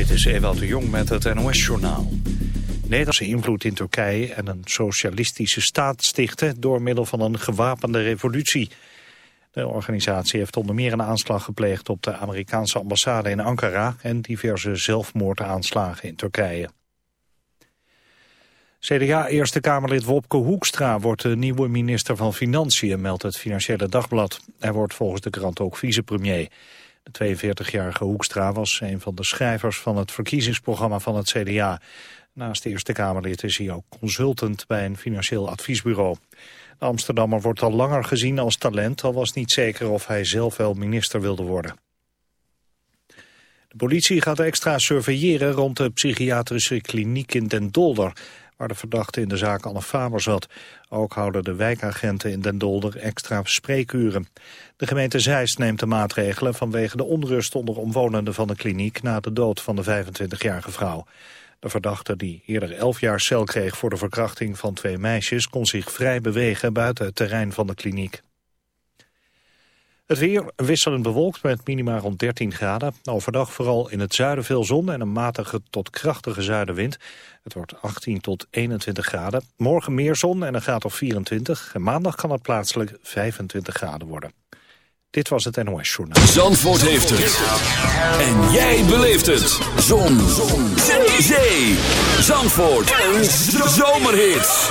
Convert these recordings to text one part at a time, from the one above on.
Dit is Ewald de Jong met het NOS-journaal. Nederlandse invloed in Turkije en een socialistische staat stichten... door middel van een gewapende revolutie. De organisatie heeft onder meer een aanslag gepleegd... op de Amerikaanse ambassade in Ankara... en diverse zelfmoordaanslagen in Turkije. CDA-Eerste Kamerlid Wopke Hoekstra wordt de nieuwe minister van Financiën, meldt het Financiële Dagblad. Hij wordt volgens de krant ook vicepremier. De 42-jarige Hoekstra was een van de schrijvers van het verkiezingsprogramma van het CDA. Naast de Eerste Kamerlid is hij ook consultant bij een financieel adviesbureau. De Amsterdammer wordt al langer gezien als talent, al was niet zeker of hij zelf wel minister wilde worden. De politie gaat extra surveilleren rond de psychiatrische kliniek in Den Dolder waar de verdachte in de zaak Anne Faber zat. Ook houden de wijkagenten in Den Dolder extra spreekuren. De gemeente Zeist neemt de maatregelen vanwege de onrust onder omwonenden van de kliniek na de dood van de 25-jarige vrouw. De verdachte, die eerder 11 jaar cel kreeg voor de verkrachting van twee meisjes, kon zich vrij bewegen buiten het terrein van de kliniek. Het weer wisselend bewolkt met minima rond 13 graden. Overdag vooral in het zuiden veel zon en een matige tot krachtige zuidenwind. Het wordt 18 tot 21 graden. Morgen meer zon en een graad of 24. En maandag kan het plaatselijk 25 graden worden. Dit was het NOS Journaal. Zandvoort heeft het. En jij beleeft het. Zon. zon. Zee. Zandvoort. Een zomerhit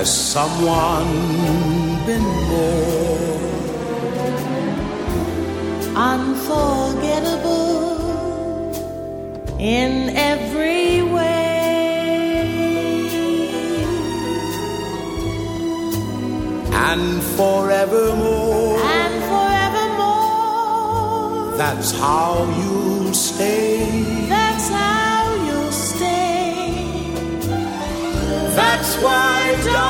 Has someone been more unforgettable in every way And forevermore. and forevermore that's how you'll stay. That's how you'll stay. That's why, darling,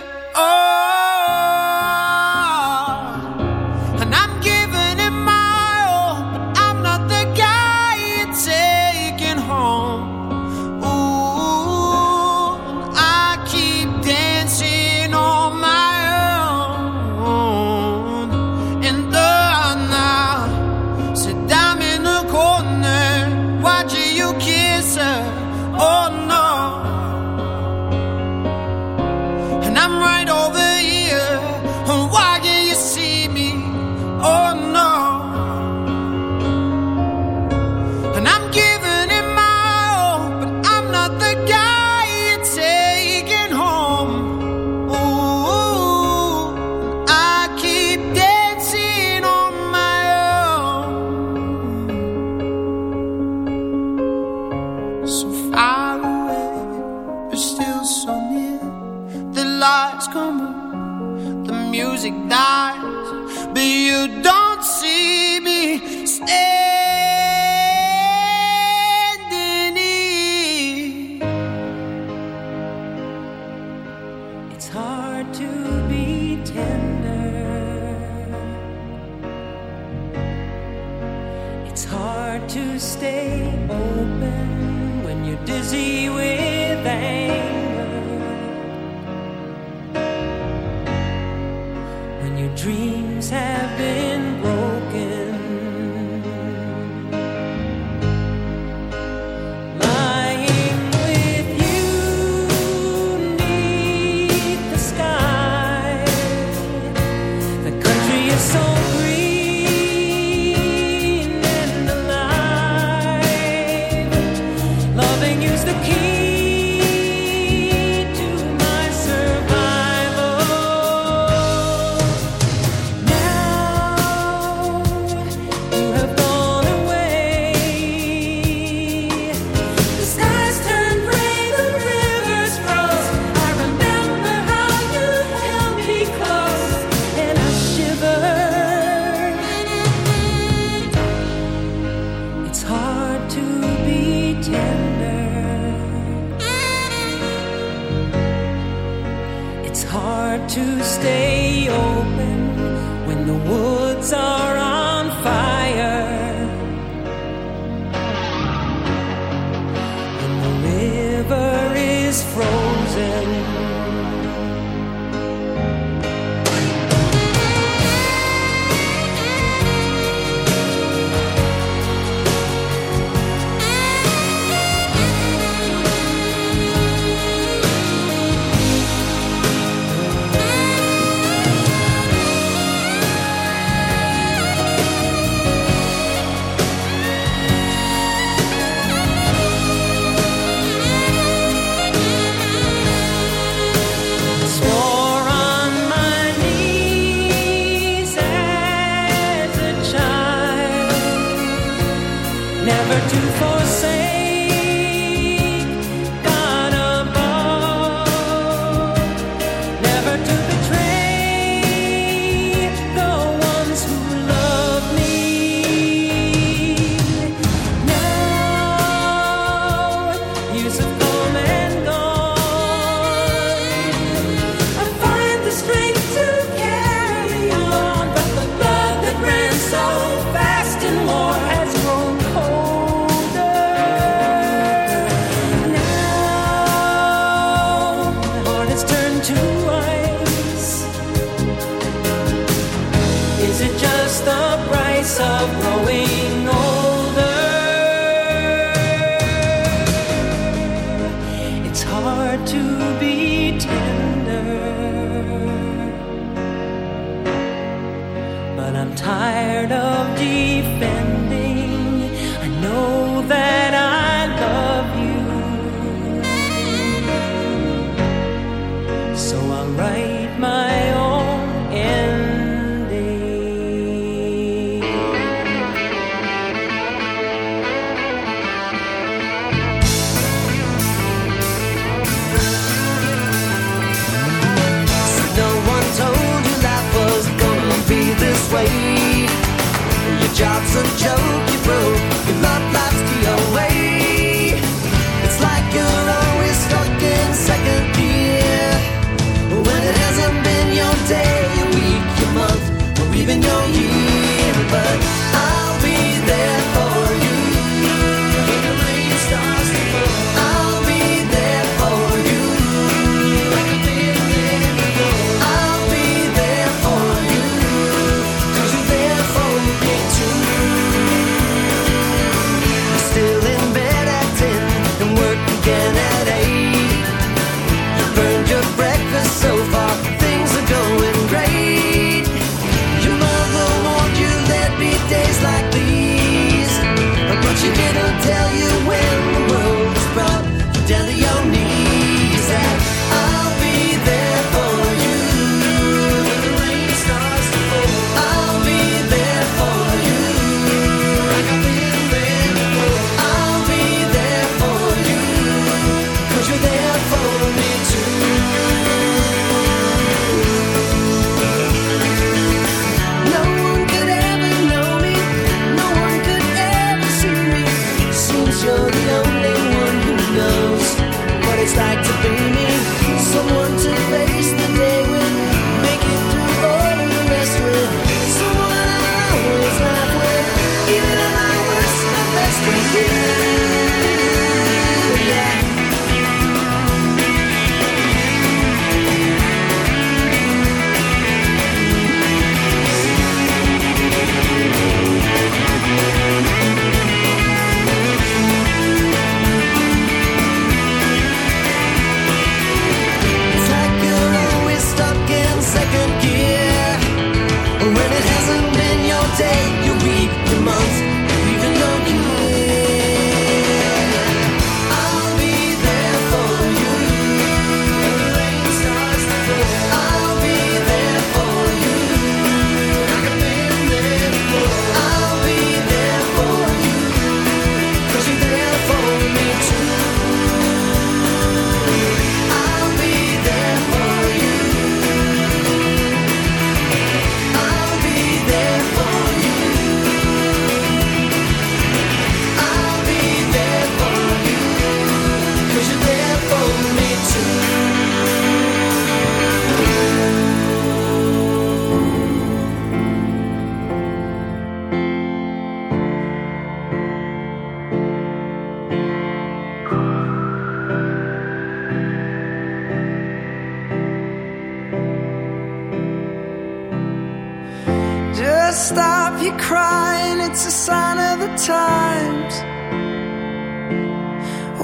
Right over to stay open when the woods are hard to be tender, but I'm tired of defending. job's a joke you broke.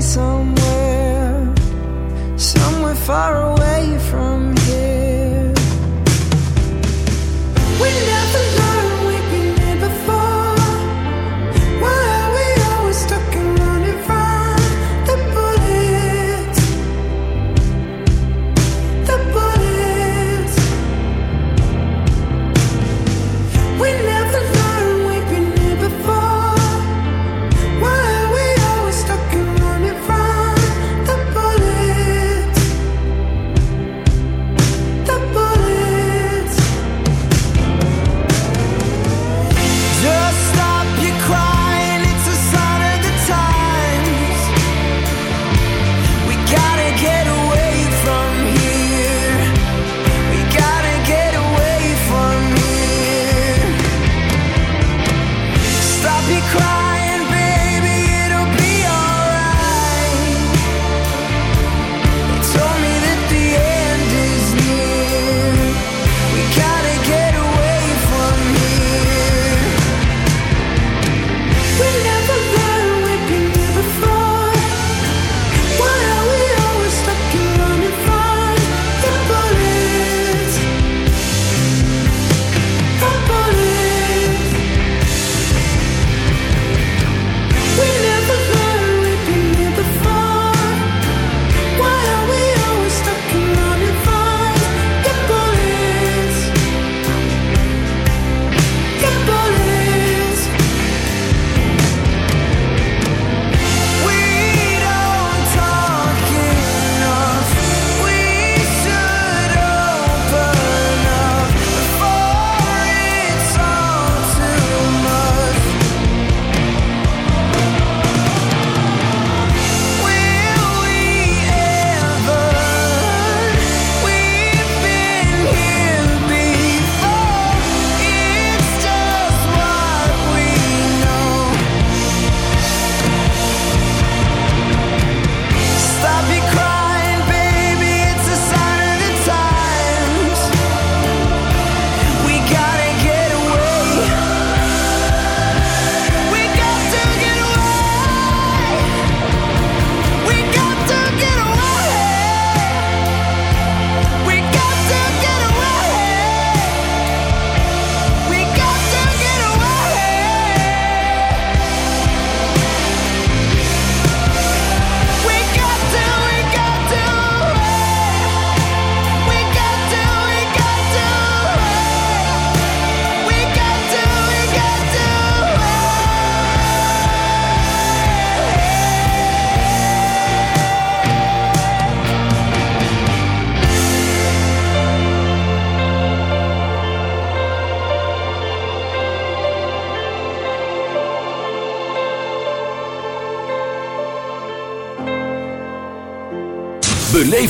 somewhere, somewhere far away from here.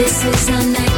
This is a night.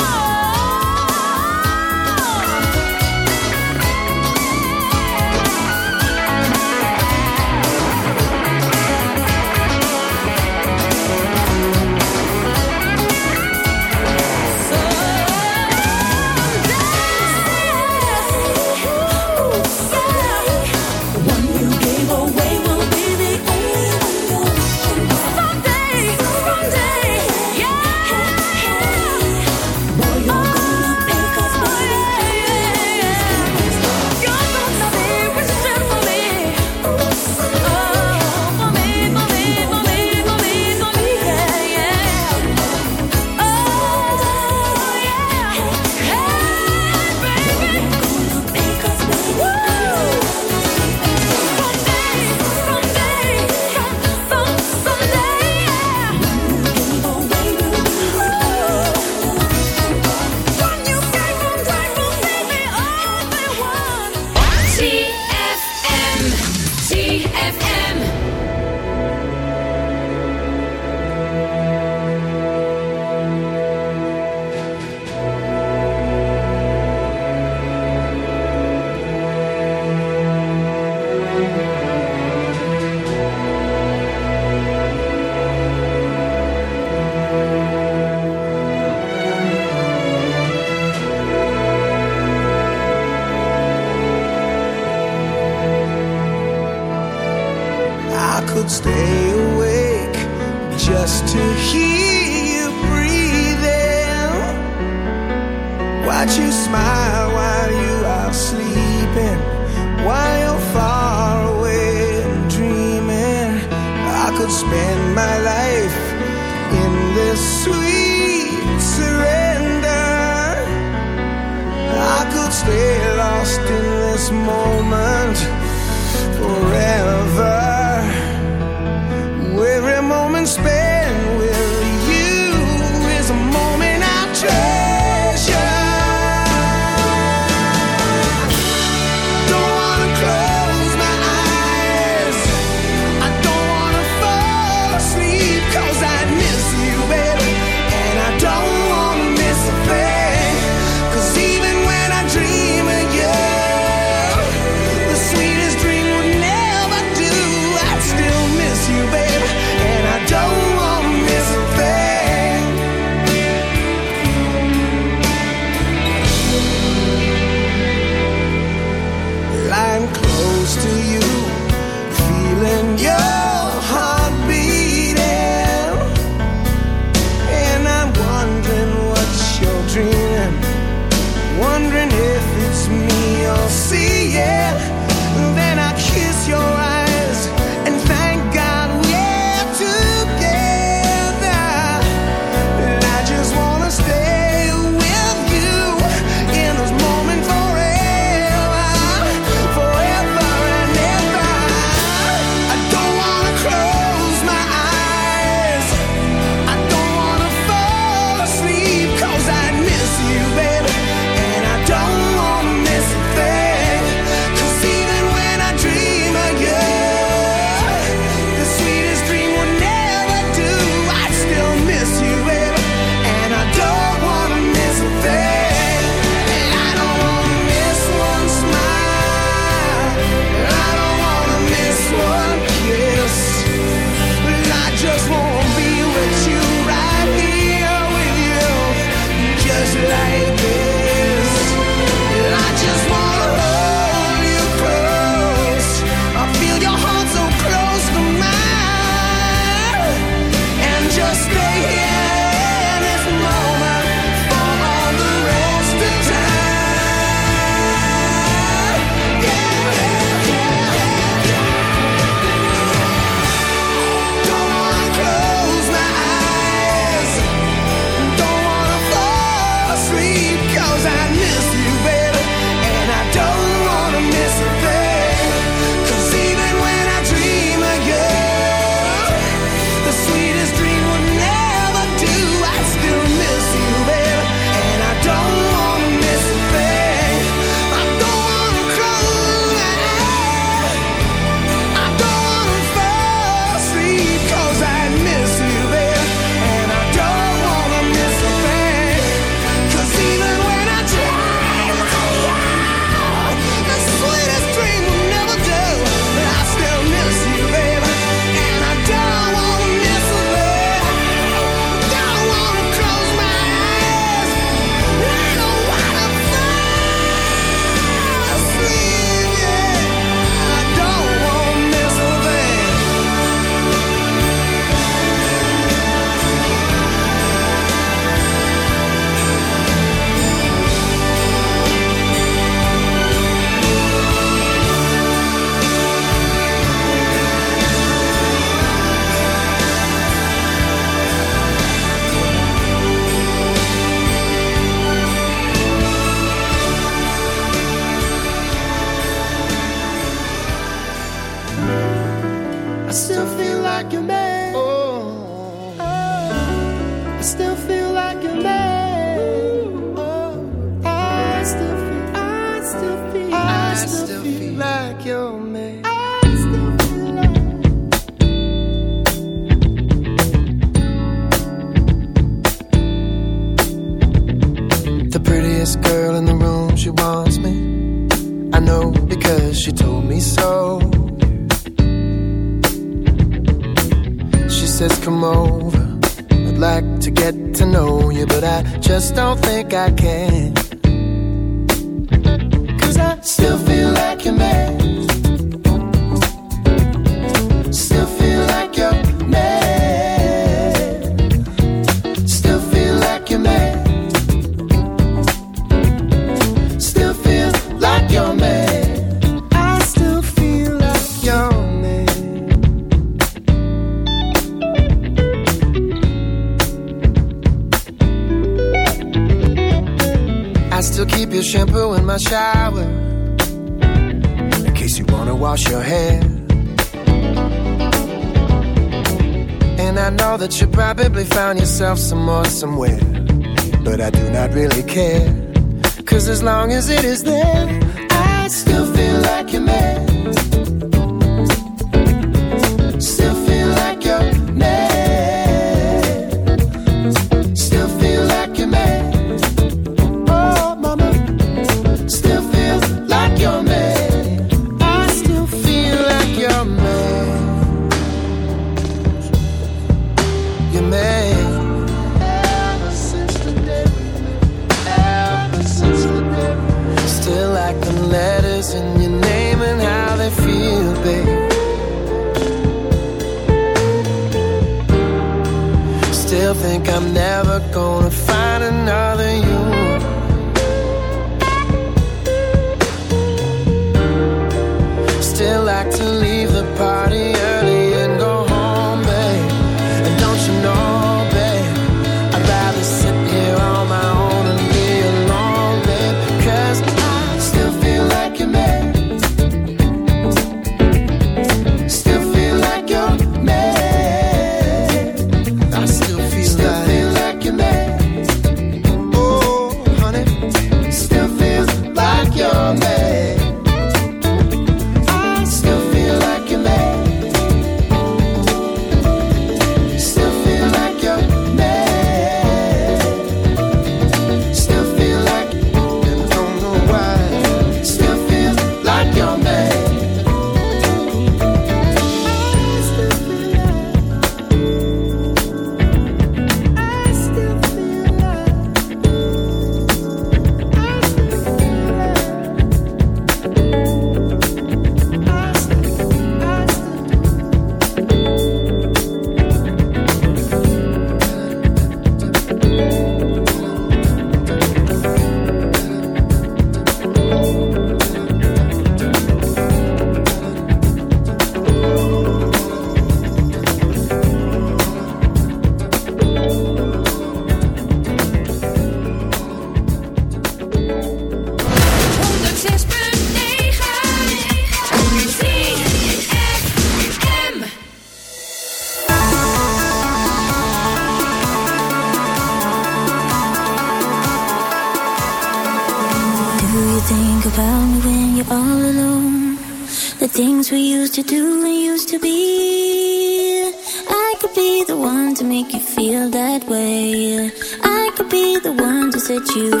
You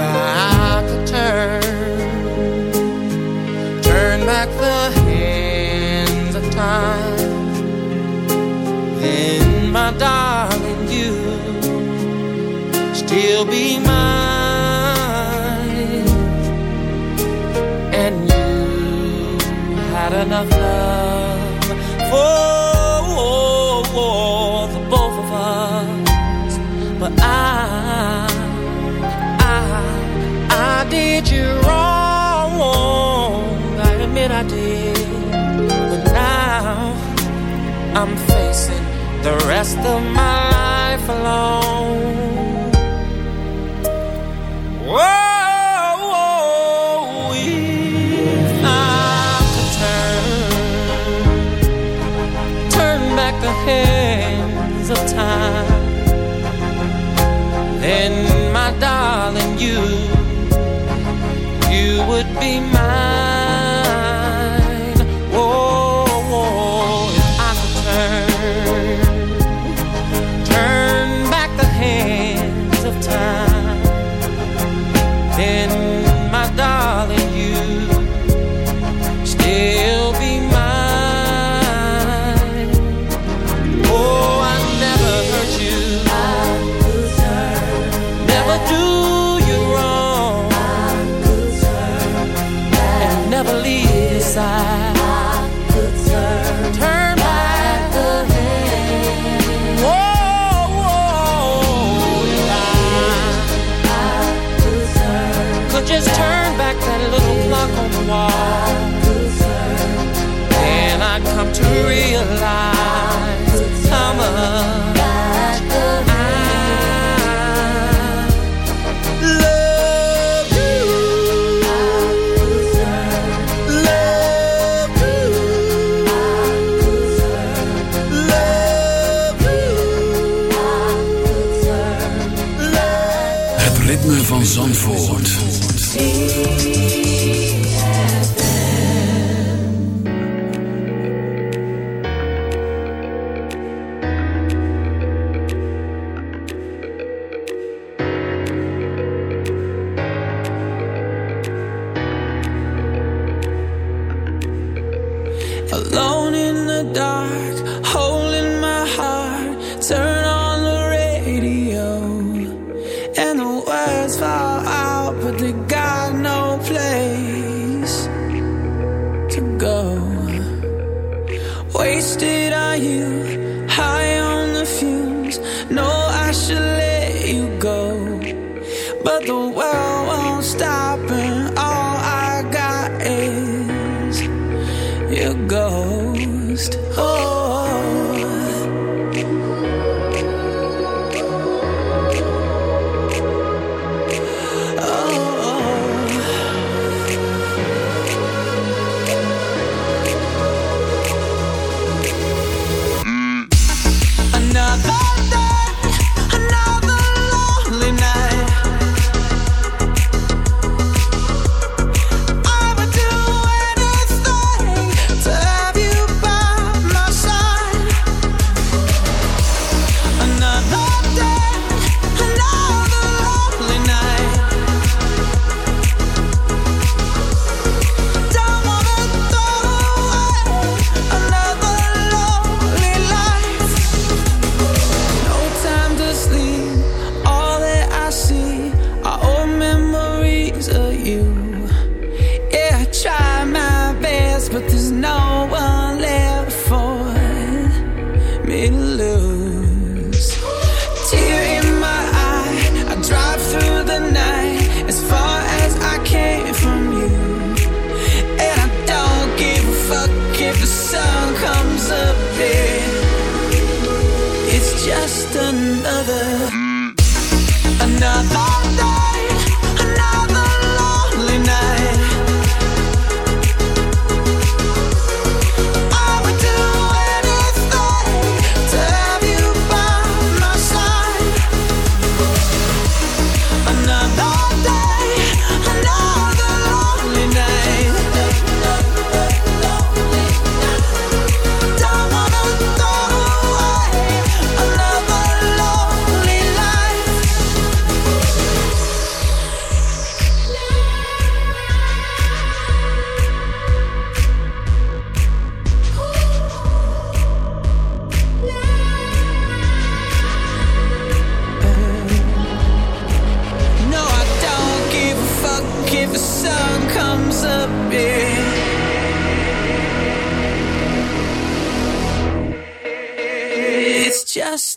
I could turn, turn back the hands of time, then my darling, you still be the rest of my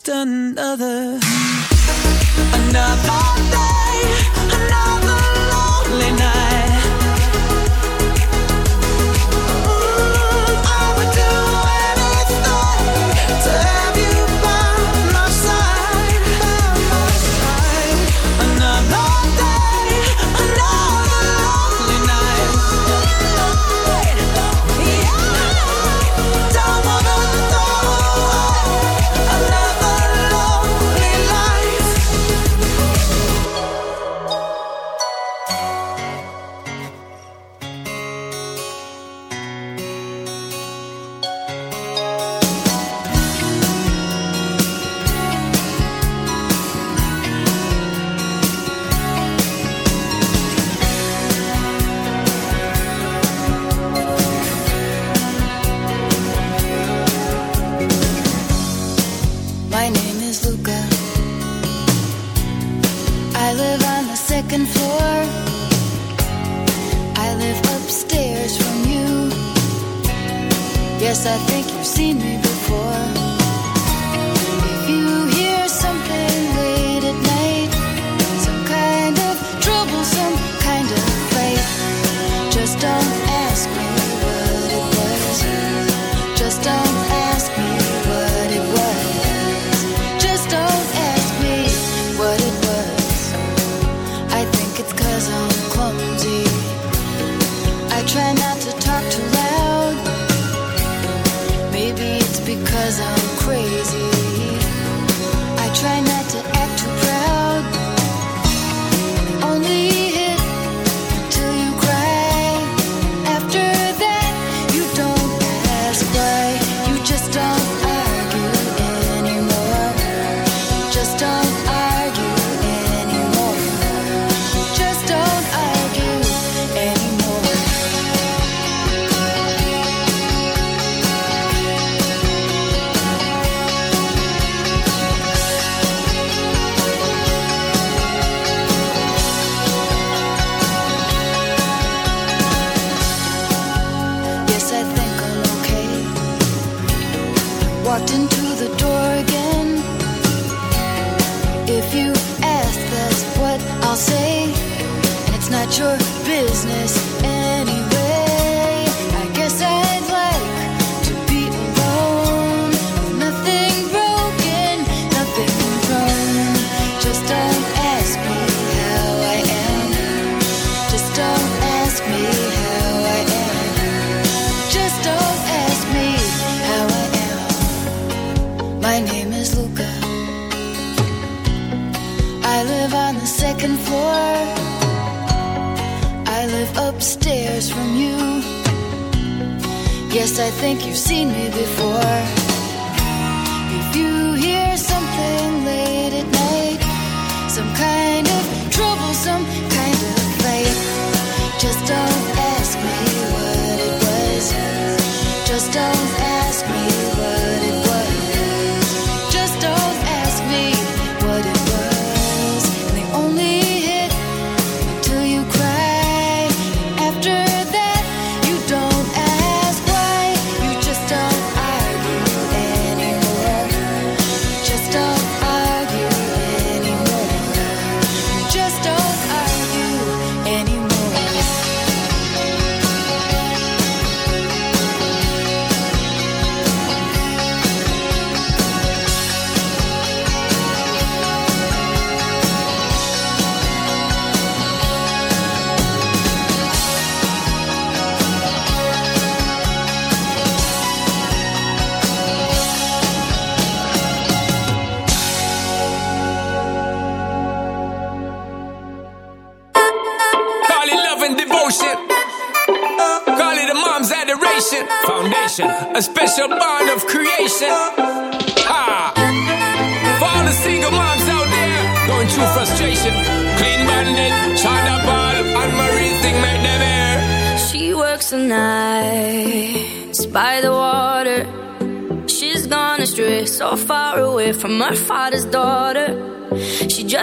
just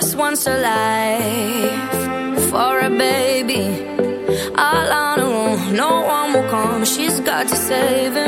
was once life for a baby. All I know, no one will come. She's got to save him.